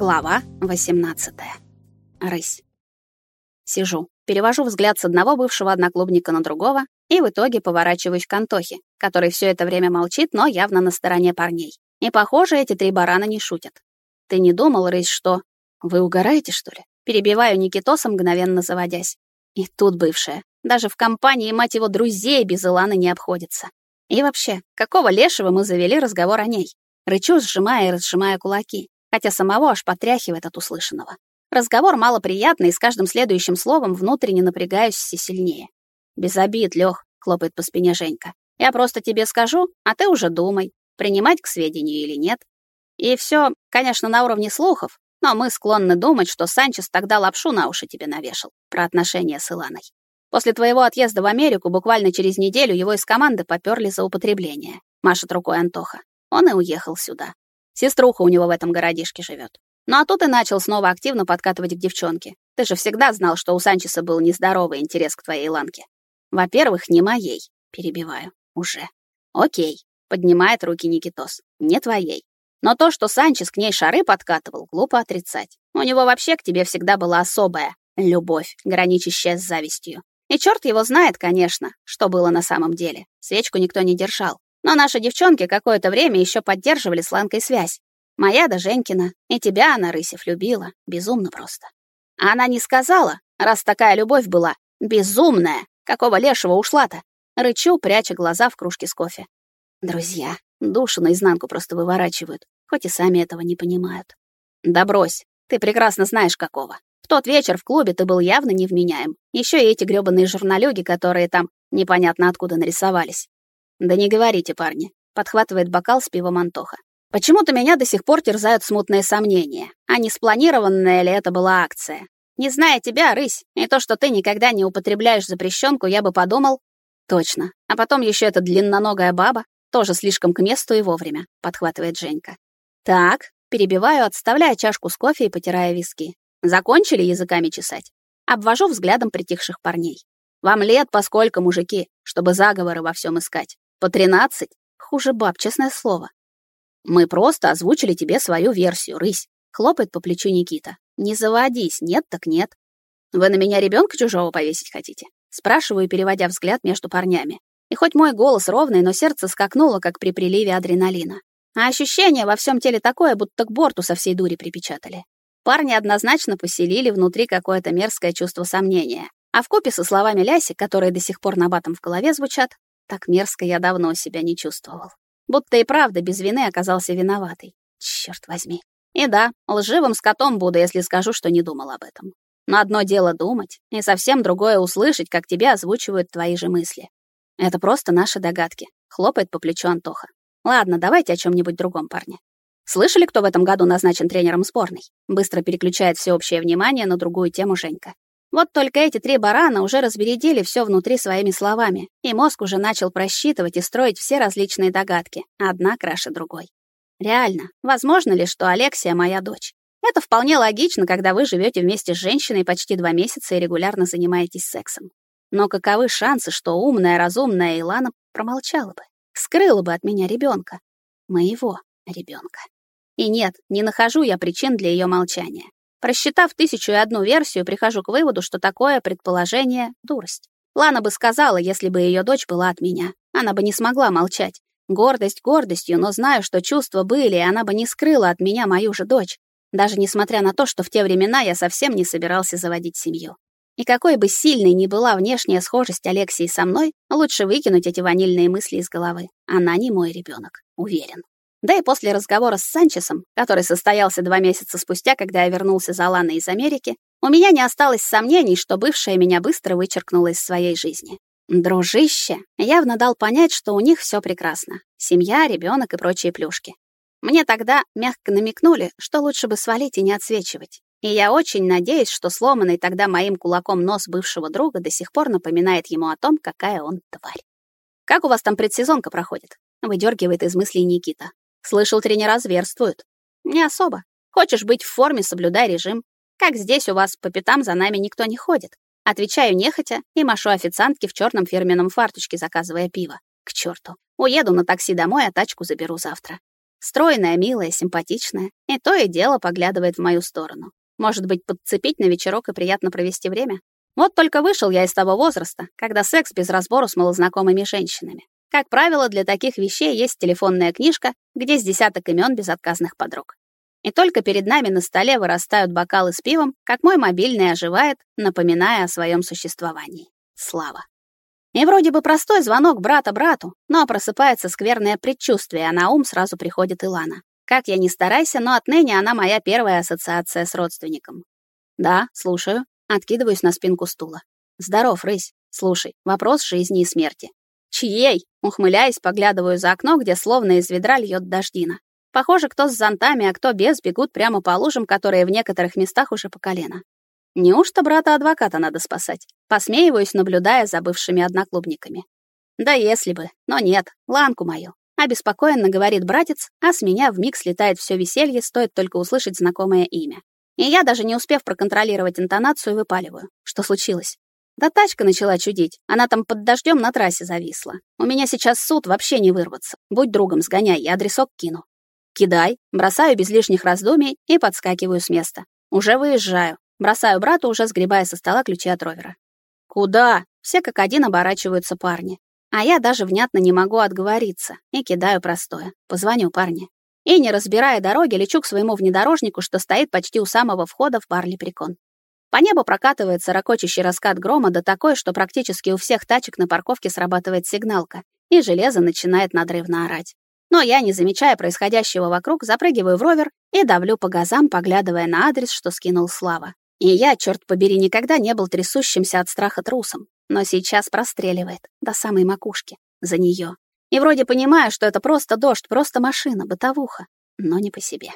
Глава 18. Рысь. Сижу, перевожу взгляд с одного бывшего одноклубника на другого и в итоге поворачиваюсь к Антохе, который все это время молчит, но явно на стороне парней. И, похоже, эти три барана не шутят. Ты не думал, Рысь, что... Вы угораете, что ли? Перебиваю Никитоса, мгновенно заводясь. И тут бывшая. Даже в компании, мать его, друзей без Иланы не обходится. И вообще, какого лешего мы завели разговор о ней? Рычу, сжимая и разжимая кулаки хотя самого аж потряхивает от услышанного. Разговор малоприятный, и с каждым следующим словом внутренне напрягаюсь все сильнее. «Без обид, Лёх», — хлопает по спине Женька. «Я просто тебе скажу, а ты уже думай, принимать к сведению или нет. И все, конечно, на уровне слухов, но мы склонны думать, что Санчес тогда лапшу на уши тебе навешал про отношения с Иланой. После твоего отъезда в Америку буквально через неделю его из команды поперли за употребление. Машет рукой Антоха. Он и уехал сюда. Сеструха у него в этом городишке живет. Ну а тут и начал снова активно подкатывать к девчонке. Ты же всегда знал, что у Санчеса был нездоровый интерес к твоей ланке. Во-первых, не моей. Перебиваю. Уже. Окей. Поднимает руки Никитос. Не твоей. Но то, что Санчес к ней шары подкатывал, глупо отрицать. У него вообще к тебе всегда была особая любовь, граничащая с завистью. И черт его знает, конечно, что было на самом деле. Свечку никто не держал. Но наши девчонки какое-то время еще поддерживали с Ланкой связь. Моя да Женькина. И тебя она, Рысев, любила. Безумно просто. А она не сказала, раз такая любовь была. Безумная. Какого лешего ушла-то? Рычу, пряча глаза в кружке с кофе. Друзья, душу наизнанку просто выворачивают, хоть и сами этого не понимают. Да брось, ты прекрасно знаешь какого. В тот вечер в клубе ты был явно невменяем. Еще и эти грёбаные журналюги, которые там непонятно откуда нарисовались. «Да не говорите, парни», — подхватывает бокал с пивом Антоха. «Почему-то меня до сих пор терзают смутные сомнения, а не спланированная ли это была акция. Не зная тебя, рысь, и то, что ты никогда не употребляешь запрещенку, я бы подумал...» «Точно. А потом еще эта длинноногая баба, тоже слишком к месту и вовремя», — подхватывает Женька. «Так», — перебиваю, отставляя чашку с кофе и потирая виски. «Закончили языками чесать?» Обвожу взглядом притихших парней. «Вам лет поскольку, мужики, чтобы заговоры во всем искать. По тринадцать? Хуже баб, честное слово. Мы просто озвучили тебе свою версию, рысь. Хлопает по плечу Никита. Не заводись, нет так нет. Вы на меня ребенка чужого повесить хотите? Спрашиваю, переводя взгляд между парнями. И хоть мой голос ровный, но сердце скакнуло, как при приливе адреналина. А ощущение во всем теле такое, будто к борту со всей дури припечатали. Парни однозначно поселили внутри какое-то мерзкое чувство сомнения. А в купе со словами Ляси, которые до сих пор на батом в голове звучат, так мерзко я давно себя не чувствовал. Будто и правда без вины оказался виноватый. Черт возьми. И да, лживым скотом буду, если скажу, что не думал об этом. Но одно дело думать, и совсем другое услышать, как тебе озвучивают твои же мысли. Это просто наши догадки. Хлопает по плечу Антоха. Ладно, давайте о чем нибудь другом, парни. Слышали, кто в этом году назначен тренером сборной? Быстро переключает всеобщее внимание на другую тему Женька. Вот только эти три барана уже разбередили все внутри своими словами, и мозг уже начал просчитывать и строить все различные догадки, одна краше другой. Реально, возможно ли, что Алексия моя дочь? Это вполне логично, когда вы живете вместе с женщиной почти два месяца и регулярно занимаетесь сексом. Но каковы шансы, что умная, разумная Илана промолчала бы, скрыла бы от меня ребенка, моего ребенка? И нет, не нахожу я причин для ее молчания. Просчитав тысячу и одну версию, прихожу к выводу, что такое предположение — дурость. Лана бы сказала, если бы ее дочь была от меня. Она бы не смогла молчать. Гордость гордостью, но знаю, что чувства были, и она бы не скрыла от меня мою же дочь. Даже несмотря на то, что в те времена я совсем не собирался заводить семью. И какой бы сильной ни была внешняя схожесть Алексии со мной, лучше выкинуть эти ванильные мысли из головы. Она не мой ребенок, уверен. Да и после разговора с Санчесом, который состоялся два месяца спустя, когда я вернулся за Ланой из Америки, у меня не осталось сомнений, что бывшая меня быстро вычеркнула из своей жизни. Дружище явно дал понять, что у них все прекрасно. Семья, ребенок и прочие плюшки. Мне тогда мягко намекнули, что лучше бы свалить и не отсвечивать. И я очень надеюсь, что сломанный тогда моим кулаком нос бывшего друга до сих пор напоминает ему о том, какая он тварь. «Как у вас там предсезонка проходит?» — выдергивает из мыслей Никита. Слышал, тренера зверствуют. Не особо. Хочешь быть в форме, соблюдай режим. Как здесь у вас по пятам за нами никто не ходит. Отвечаю нехотя и машу официантке в черном фирменном фарточке, заказывая пиво. К черту. Уеду на такси домой, а тачку заберу завтра. Стройная, милая, симпатичная. И то и дело поглядывает в мою сторону. Может быть, подцепить на вечерок и приятно провести время? Вот только вышел я из того возраста, когда секс без разбору с малознакомыми женщинами. Как правило, для таких вещей есть телефонная книжка, где с десяток имен безотказных подруг. И только перед нами на столе вырастают бокалы с пивом, как мой мобильный оживает, напоминая о своем существовании. Слава. И вроде бы простой звонок брата брату, но просыпается скверное предчувствие, а на ум сразу приходит Илана. Как я ни старайся, но отныне она моя первая ассоциация с родственником. Да, слушаю. Откидываюсь на спинку стула. Здоров, рысь. Слушай, вопрос жизни и смерти. Чьей? Ухмыляясь, поглядываю за окно, где словно из ведра льет дождина. Похоже, кто с зонтами, а кто без, бегут прямо по лужам, которые в некоторых местах уже по колено. Неужто брата-адвоката надо спасать? Посмеиваюсь, наблюдая за бывшими одноклубниками. Да если бы, но нет, ланку мою. Обеспокоенно говорит братец, а с меня вмиг слетает все веселье, стоит только услышать знакомое имя. И я, даже не успев проконтролировать интонацию, выпаливаю. Что случилось? Да тачка начала чудить. Она там под дождем на трассе зависла. У меня сейчас суд, вообще не вырваться. Будь другом, сгоняй, я адресок кину. Кидай, бросаю без лишних раздумий и подскакиваю с места. Уже выезжаю. Бросаю брату, уже сгребая со стола ключи от ровера. «Куда?» Все как один оборачиваются парни. А я даже внятно не могу отговориться и кидаю простое. Позвоню парне. И, не разбирая дороги, лечу к своему внедорожнику, что стоит почти у самого входа в бар Лепрекон. По небу прокатывается ракочущий раскат грома, да такой, что практически у всех тачек на парковке срабатывает сигналка, и железо начинает надрывно орать. Но я, не замечая происходящего вокруг, запрыгиваю в ровер и давлю по газам, поглядывая на адрес, что скинул Слава. И я, черт побери, никогда не был трясущимся от страха трусом, но сейчас простреливает до самой макушки за нее. И вроде понимаю, что это просто дождь, просто машина, бытовуха, но не по себе.